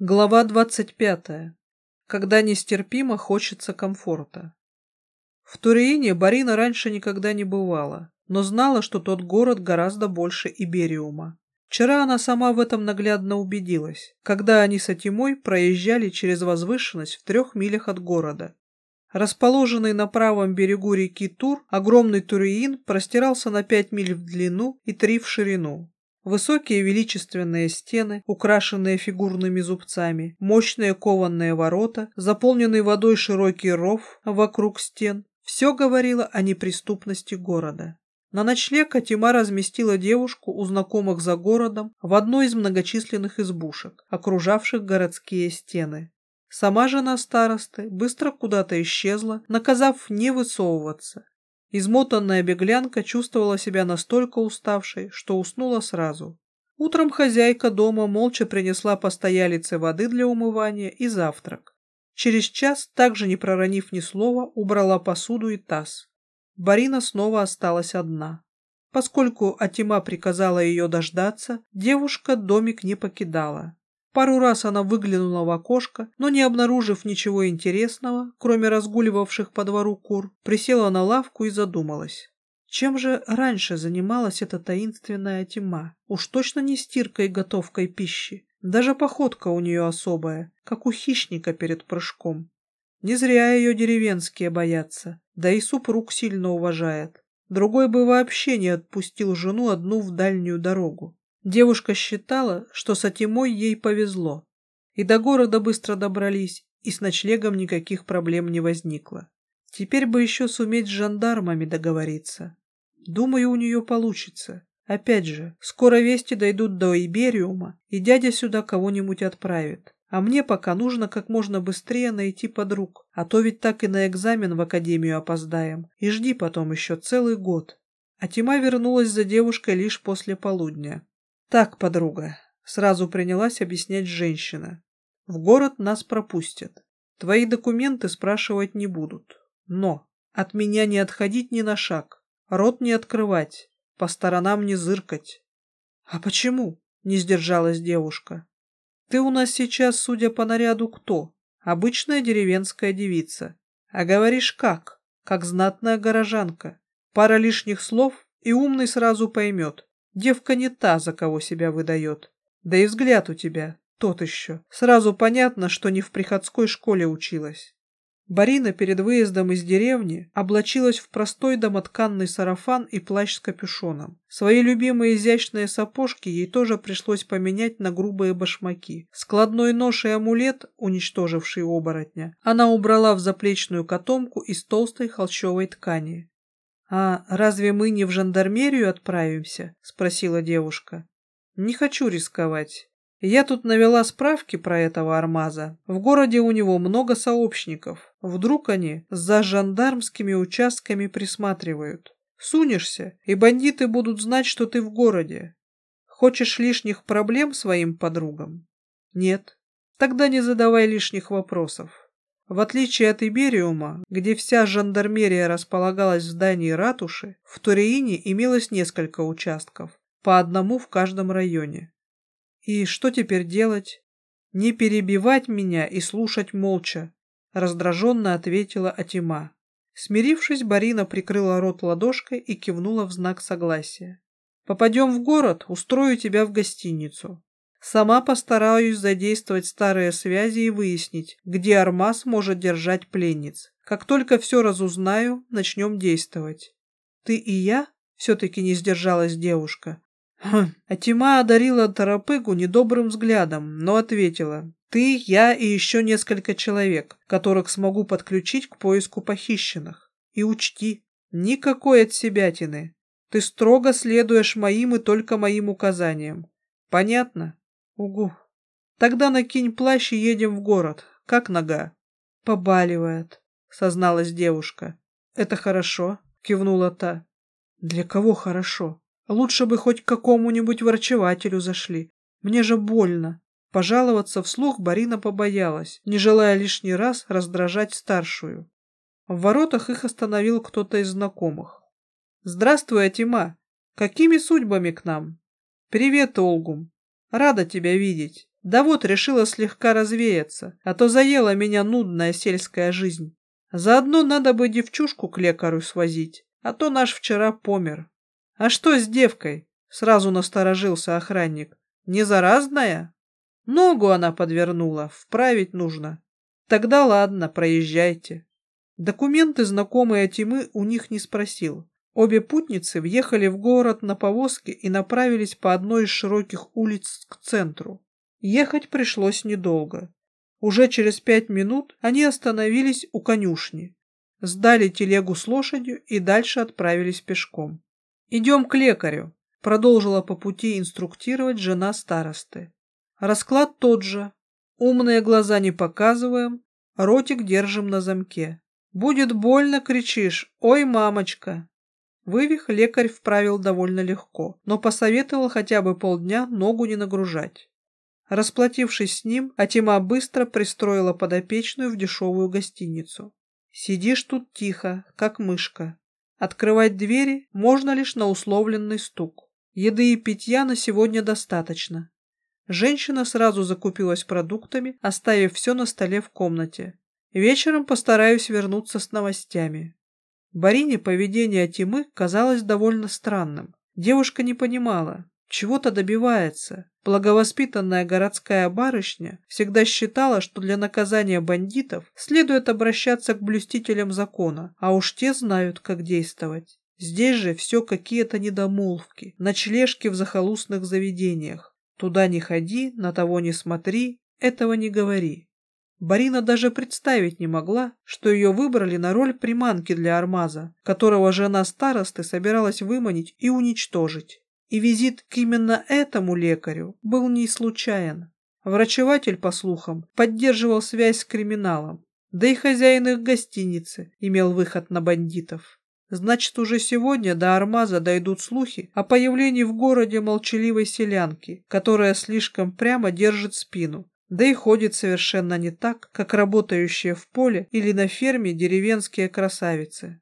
Глава двадцать пятая. Когда нестерпимо хочется комфорта. В Туриине Барина раньше никогда не бывала, но знала, что тот город гораздо больше Ибериума. Вчера она сама в этом наглядно убедилась, когда они с Атимой проезжали через возвышенность в трех милях от города. Расположенный на правом берегу реки Тур, огромный Туриин простирался на пять миль в длину и три в ширину. Высокие величественные стены, украшенные фигурными зубцами, мощные кованные ворота, заполненный водой широкий ров вокруг стен – все говорило о неприступности города. На ночлег Атима разместила девушку у знакомых за городом в одной из многочисленных избушек, окружавших городские стены. Сама жена старосты быстро куда-то исчезла, наказав не высовываться. Измотанная беглянка чувствовала себя настолько уставшей, что уснула сразу. Утром хозяйка дома молча принесла постоялице воды для умывания и завтрак. Через час, также не проронив ни слова, убрала посуду и таз. Барина снова осталась одна. Поскольку Атима приказала ее дождаться, девушка домик не покидала. Пару раз она выглянула в окошко, но не обнаружив ничего интересного, кроме разгуливавших по двору кур, присела на лавку и задумалась. Чем же раньше занималась эта таинственная Атима? Уж точно не стиркой и готовкой пищи. Даже походка у нее особая, как у хищника перед прыжком. Не зря ее деревенские боятся, да и супруг сильно уважает. Другой бы вообще не отпустил жену одну в дальнюю дорогу. Девушка считала, что с Атимой ей повезло. И до города быстро добрались, и с ночлегом никаких проблем не возникло. Теперь бы еще суметь с жандармами договориться. Думаю, у нее получится. Опять же, скоро вести дойдут до Ибериума, и дядя сюда кого-нибудь отправит. А мне пока нужно как можно быстрее найти подруг, а то ведь так и на экзамен в академию опоздаем, и жди потом еще целый год. А Тима вернулась за девушкой лишь после полудня. Так, подруга, сразу принялась объяснять женщина. В город нас пропустят. Твои документы спрашивать не будут. Но от меня не отходить ни на шаг, рот не открывать, по сторонам не зыркать. А почему? Не сдержалась девушка. Ты у нас сейчас, судя по наряду, кто? Обычная деревенская девица. А говоришь как? Как знатная горожанка. Пара лишних слов, и умный сразу поймет. Девка не та, за кого себя выдает. Да и взгляд у тебя тот еще. Сразу понятно, что не в приходской школе училась. Барина перед выездом из деревни облачилась в простой домотканный сарафан и плащ с капюшоном. Свои любимые изящные сапожки ей тоже пришлось поменять на грубые башмаки. Складной нож и амулет, уничтоживший оборотня, она убрала в заплечную котомку из толстой холщовой ткани. «А разве мы не в жандармерию отправимся?» — спросила девушка. «Не хочу рисковать. Я тут навела справки про этого Армаза. В городе у него много сообщников. Вдруг они за жандармскими участками присматривают. Сунешься, и бандиты будут знать, что ты в городе. Хочешь лишних проблем своим подругам? Нет. Тогда не задавай лишних вопросов. В отличие от Ибериума, где вся жандармерия располагалась в здании ратуши, в Туриине имелось несколько участков, по одному в каждом районе. И что теперь делать? Не перебивать меня и слушать молча, раздраженно ответила Атима. Смирившись, Барина прикрыла рот ладошкой и кивнула в знак согласия. Попадем в город, устрою тебя в гостиницу. Сама постараюсь задействовать старые связи и выяснить, где Армаз может держать пленниц. Как только все разузнаю, начнем действовать. Ты и я? Все-таки не сдержалась девушка. Хм. Атима одарила Тарапыгу недобрым взглядом, но ответила. «Ты, я и еще несколько человек, которых смогу подключить к поиску похищенных. И учти, никакой отсебятины. Ты строго следуешь моим и только моим указаниям. Понятно? Угу. Тогда накинь плащ и едем в город. Как нога?» «Побаливает», — созналась девушка. «Это хорошо», — кивнула та. «Для кого хорошо?» Лучше бы хоть к какому-нибудь врачевателю зашли. Мне же больно. Пожаловаться вслух Барина побоялась, не желая лишний раз раздражать старшую. В воротах их остановил кто-то из знакомых. «Здравствуй, Атима! Какими судьбами к нам?» «Привет, Олгум! Рада тебя видеть. Да вот, решила слегка развеяться, а то заела меня нудная сельская жизнь. Заодно надо бы девчушку к лекарю свозить, а то наш вчера помер. А что с девкой? Сразу насторожился охранник. Не заразная? Ногу она подвернула, вправить нужно. Тогда ладно, проезжайте. Документы знакомые Тимы у них не спросил. Обе путницы въехали в город на повозке и направились по одной из широких улиц к центру. Ехать пришлось недолго. Уже через пять минут они остановились у конюшни, сдали телегу с лошадью и дальше отправились пешком. «Идем к лекарю», — продолжила по пути инструктировать жена старосты. «Расклад тот же. Умные глаза не показываем, ротик держим на замке. Будет больно, кричишь, ой, мамочка!» Вывих лекарь вправил довольно легко, но посоветовал хотя бы полдня ногу не нагружать. Расплатившись с ним, Атима быстро пристроила подопечную в дешевую гостиницу. Сидишь тут тихо, как мышка. Открывать двери можно лишь на условленный стук. Еды и питья на сегодня достаточно. Женщина сразу закупилась продуктами, оставив все на столе в комнате. Вечером постараюсь вернуться с новостями. Барине поведение Тимы казалось довольно странным. Девушка не понимала, чего-то добивается. Благовоспитанная городская барышня всегда считала, что для наказания бандитов следует обращаться к блюстителям закона, а уж те знают, как действовать. Здесь же все какие-то недомолвки, ночлежки в захолустных заведениях. Туда не ходи, на того не смотри, этого не говори. Барина даже представить не могла, что ее выбрали на роль приманки для Армаза, которого жена старосты собиралась выманить и уничтожить. И визит к именно этому лекарю был не случайен. Врачеватель, по слухам, поддерживал связь с криминалом, да и хозяин их гостиницы имел выход на бандитов. Значит, уже сегодня до Армаза дойдут слухи о появлении в городе молчаливой селянки, которая слишком прямо держит спину, да и ходит совершенно не так, как работающие в поле или на ферме деревенские красавицы.